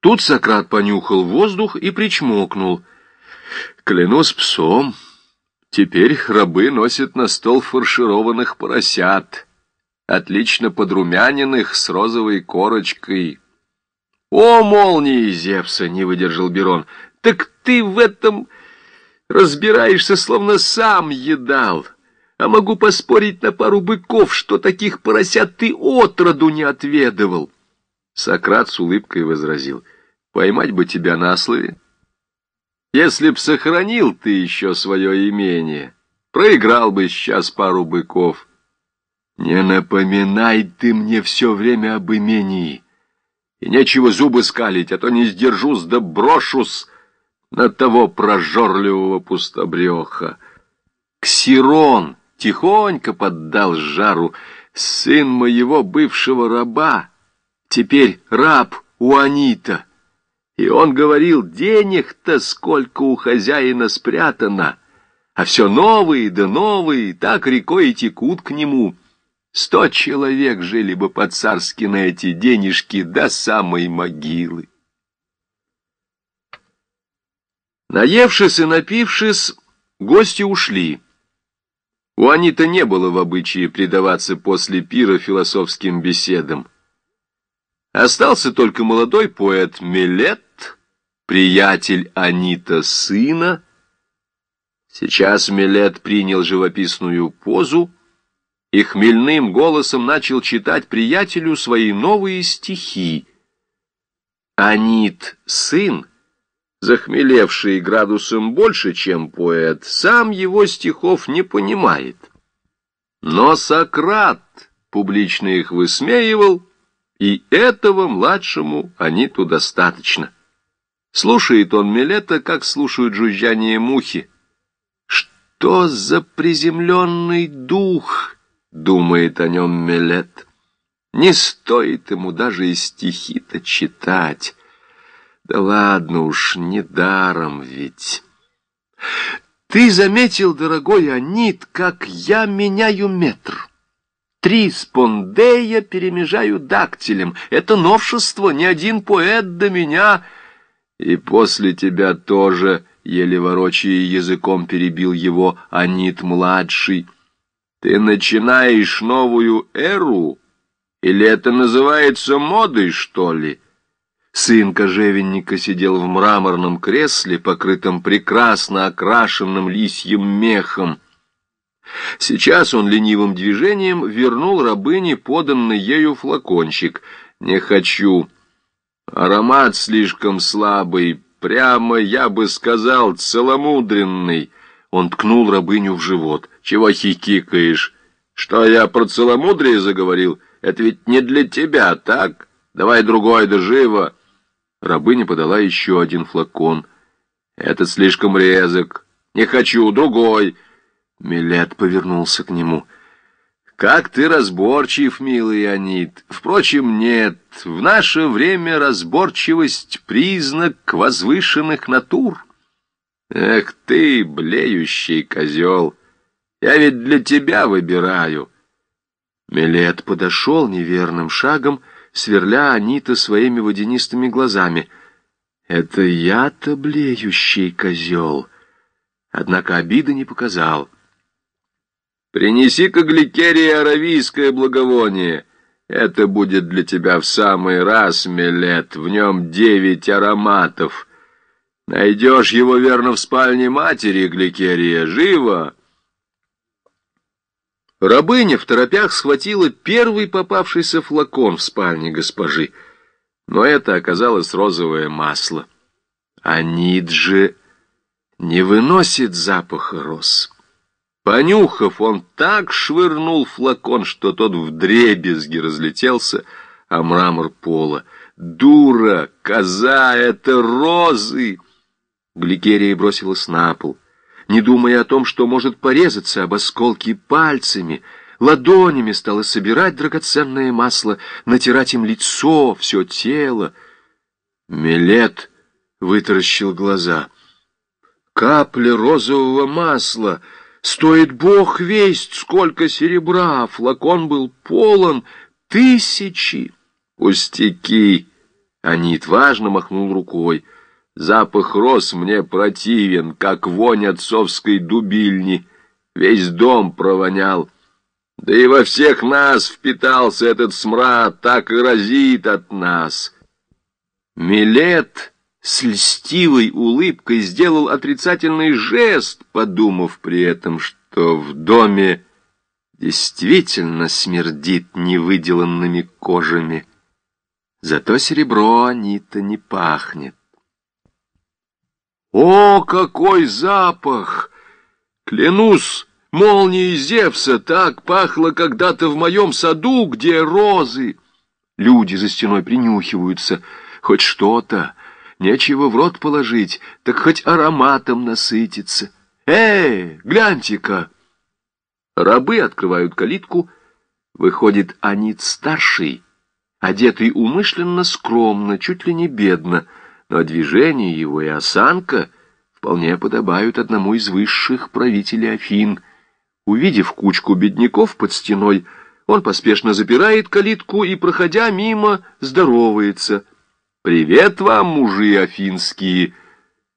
Тут Сократ понюхал воздух и причмокнул. «Клянусь псом, теперь рабы носят на стол фаршированных поросят, отлично подрумяненных с розовой корочкой». «О, молнии Зевса!» — не выдержал Берон. «Так ты в этом разбираешься, словно сам едал. А могу поспорить на пару быков, что таких поросят ты отроду не отведывал». Сократ с улыбкой возразил. «Поймать бы тебя на слове. Если б сохранил ты еще свое имение, проиграл бы сейчас пару быков. Не напоминай ты мне все время об имении, и нечего зубы скалить, а то не сдержусь да брошусь на того прожорливого пустобреха. Ксирон тихонько поддал жару, сын моего бывшего раба, теперь раб у Анита. И он говорил, денег-то сколько у хозяина спрятано, а все новые да новые, так рекой и текут к нему. Сто человек жили бы по-царски на эти денежки до самой могилы. Наевшись и напившись, гости ушли. У Анита не было в обычае предаваться после пира философским беседам. Остался только молодой поэт Милет, приятель Анита сына. Сейчас Милет принял живописную позу и хмельным голосом начал читать приятелю свои новые стихи. Анит сын, захмелевший градусом больше, чем поэт, сам его стихов не понимает. Но Сократ публично их высмеивал, и этого младшему Аниту достаточно. Слушает он Милета, как слушают жужжание мухи. «Что за приземленный дух?» — думает о нем Милет. «Не стоит ему даже и стихи-то читать. Да ладно уж, недаром ведь». «Ты заметил, дорогой Анит, как я меняю метр?» Три спондея перемежаю дактилем. Это новшество, ни один поэт до меня. И после тебя тоже, еле ворочая языком, перебил его Анит-младший. Ты начинаешь новую эру? Или это называется модой, что ли? Сын кожевенника сидел в мраморном кресле, покрытом прекрасно окрашенным лисьим мехом. Сейчас он ленивым движением вернул рабыне поданный ею флакончик. «Не хочу. Аромат слишком слабый, прямо, я бы сказал, целомудренный». Он ткнул рабыню в живот. «Чего хихикаешь? Что я про целомудрие заговорил? Это ведь не для тебя, так? Давай другой, да живо!» Рабыня подала еще один флакон. «Это слишком резок. Не хочу, другой!» Милет повернулся к нему. «Как ты разборчив, милый Анит! Впрочем, нет, в наше время разборчивость — признак возвышенных натур. Эх ты, блеющий козел! Я ведь для тебя выбираю!» Милет подошел неверным шагом, сверля Анита своими водянистыми глазами. «Это я-то блеющий козел!» Однако обиды не показал. Принеси-ка гликерии аравийское благовоние. Это будет для тебя в самый раз, Мелет, в нем девять ароматов. Найдешь его, верно, в спальне матери, гликерия, живо!» Рабыня в торопях схватила первый попавшийся флакон в спальне госпожи, но это оказалось розовое масло. А Ниджи не выносит запаха роз. Понюхав, он так швырнул флакон, что тот вдребезги разлетелся, а мрамор пола. «Дура! Коза! Это розы!» Гликерия бросилась на пол, не думая о том, что может порезаться об осколки пальцами, ладонями стала собирать драгоценное масло, натирать им лицо, все тело. Милет вытаращил глаза. «Капля розового масла!» Стоит бог весть, сколько серебра, флакон был полон, тысячи. Пустяки, Анит важно махнул рукой. Запах роз мне противен, как вонь отцовской дубильни. Весь дом провонял. Да и во всех нас впитался этот смрад, так и разит от нас. Милет с льстивой улыбкой сделал отрицательный жест, подумав при этом, что в доме действительно смердит невыделанными кожами. Зато серебро Анита не пахнет. О, какой запах! Клянусь, молнией Зевса так пахло когда-то в моем саду, где розы. Люди за стеной принюхиваются. Хоть что-то, нечего в рот положить, так хоть ароматом насытиться. Эй, гляньте-ка! Рабы открывают калитку. Выходит Анит старший, одетый умышленно скромно, чуть ли не бедно, но движение его и осанка вполне подобают одному из высших правителей Афин. Увидев кучку бедняков под стеной, он поспешно запирает калитку и, проходя мимо, здоровается. «Привет вам, мужи афинские!»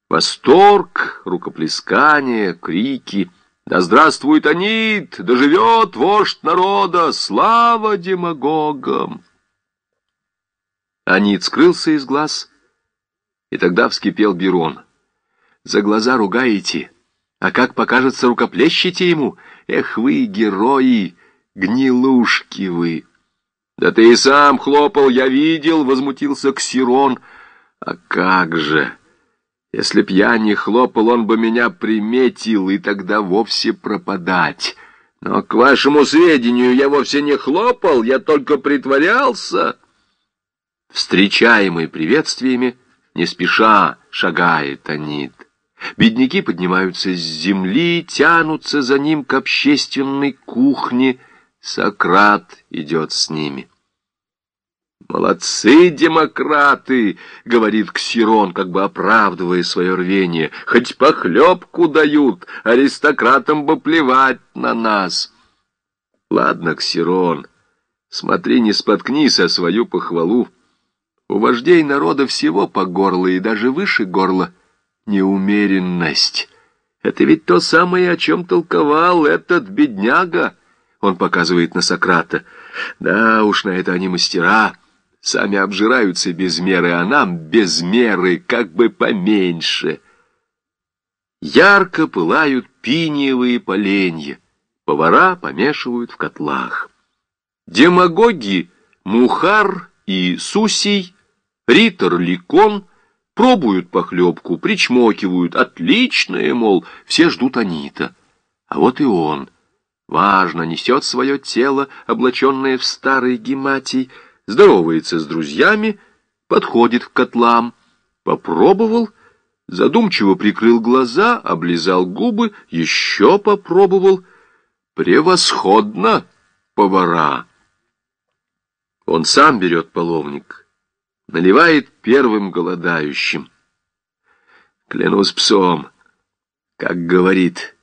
Восторг, рукоплескание, крики. «Да здравствует Анит! Да живет вождь народа! Слава демагогам!» Анит скрылся из глаз, и тогда вскипел Бирон. «За глаза ругаете, а как покажется, рукоплещите ему? Эх вы, герои, гнилушки вы!» «Да ты и сам хлопал, я видел!» — возмутился Ксирон. «А как же! Если б я не хлопал, он бы меня приметил, и тогда вовсе пропадать. Но, к вашему сведению, я вовсе не хлопал, я только притворялся!» Встречаемый приветствиями, не спеша шагает Анит. Бедняки поднимаются с земли, тянутся за ним к общественной кухне. Сократ идет с ними. «Молодцы, демократы!» — говорит Ксирон, как бы оправдывая свое рвение. «Хоть похлебку дают, аристократам бы плевать на нас!» «Ладно, Ксирон, смотри, не споткнись о свою похвалу. У вождей народа всего по горло и даже выше горла неумеренность. Это ведь то самое, о чем толковал этот бедняга!» Он показывает на Сократа. «Да уж, на это они мастера!» Сами обжираются без меры, а нам без меры, как бы поменьше. Ярко пылают пиниевые поленья. Повара помешивают в котлах. Демагоги Мухар и Сусий, Ритор Ликон пробуют похлебку, причмокивают. Отличное, мол, все ждут Анита. А вот и он. Важно, несет свое тело, облаченное в старый гематий, здоровается с друзьями, подходит к котлам, попробовал, задумчиво прикрыл глаза, облизал губы, еще попробовал. Превосходно, повара! Он сам берет половник, наливает первым голодающим. Клянусь псом, как говорит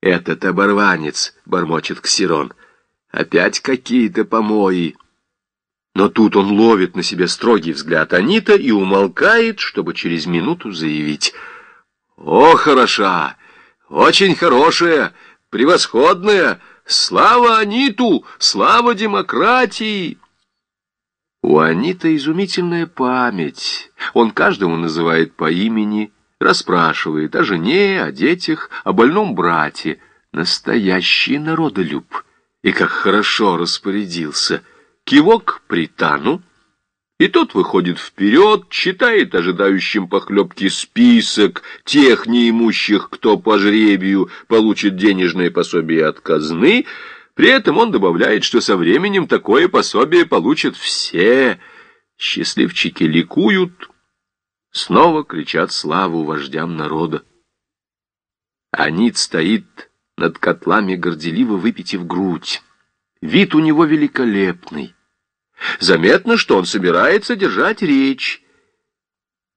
этот оборванец, бормочет Ксирон, опять какие-то помои. Но тут он ловит на себе строгий взгляд Анита и умолкает, чтобы через минуту заявить. «О, хороша! Очень хорошая! Превосходная! Слава Аниту! Слава демократии!» У Анита изумительная память. Он каждому называет по имени, расспрашивает о жене, о детях, о больном брате. Настоящий народолюб. И как хорошо распорядился — кивок притану, и тот выходит вперед, читает ожидающим похлебки список тех неимущих, кто по жребию получит денежное пособие от казны, при этом он добавляет, что со временем такое пособие получат все. Счастливчики ликуют, снова кричат славу вождям народа. Анит стоит над котлами, горделиво выпитив грудь. Вид у него великолепный. Заметно, что он собирается держать речь.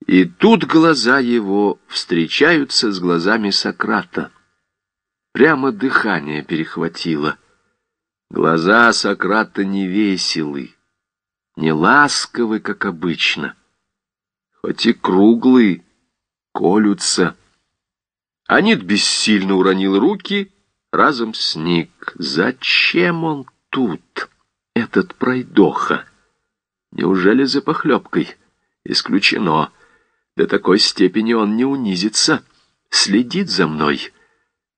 И тут глаза его встречаются с глазами Сократа. Прямо дыхание перехватило. Глаза Сократа не веселы, не ласковы, как обычно. хоть и круглые, колются. Анит бессильно уронил руки, разом сник. Зачем он тут, этот пройдоха? Неужели за похлебкой? Исключено. До такой степени он не унизится. Следит за мной.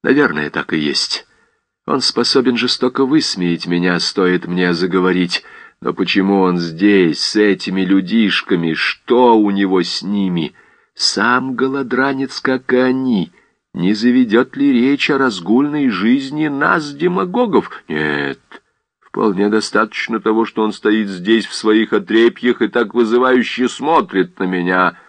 Наверное, так и есть. Он способен жестоко высмеять меня, стоит мне заговорить. Но почему он здесь, с этими людишками? Что у него с ними? Сам голодранец, как и они. Не заведет ли речь о разгульной жизни нас, демагогов? Нет, вполне достаточно того, что он стоит здесь в своих отрепьях и так вызывающе смотрит на меня —